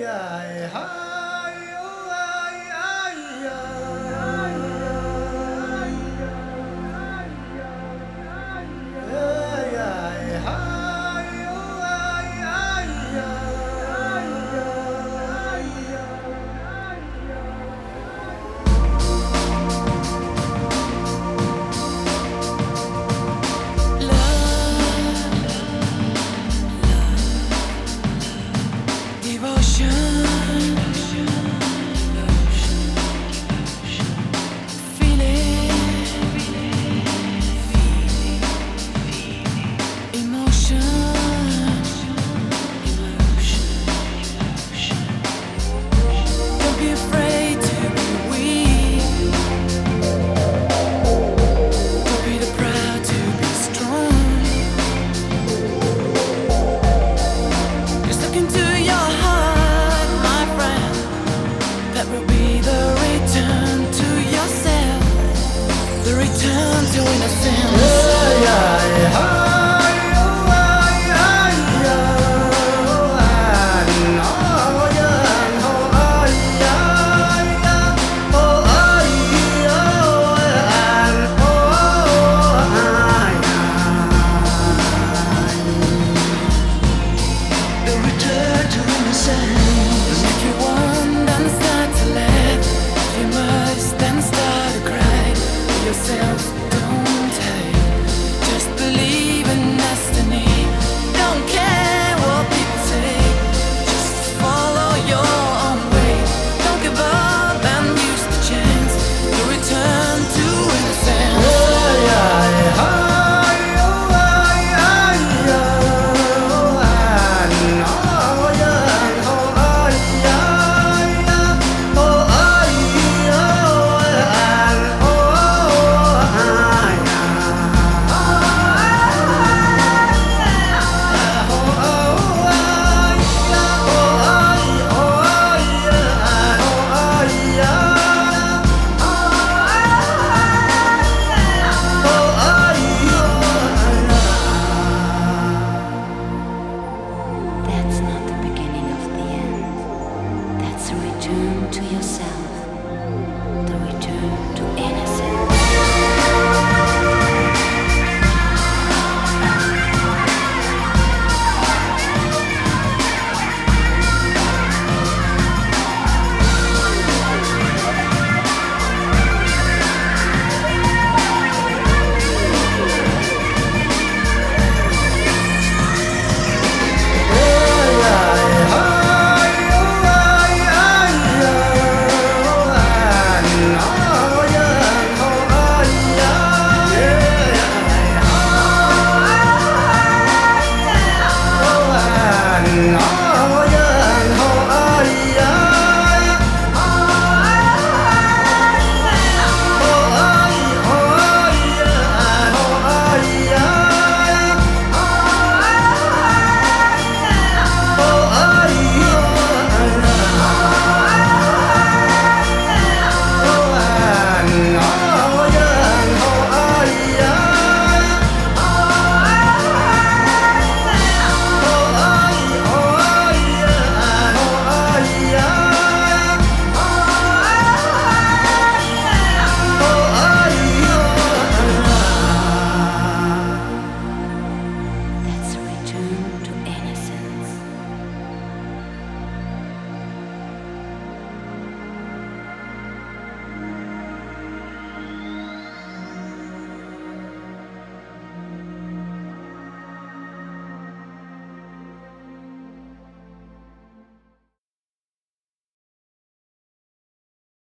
Don't For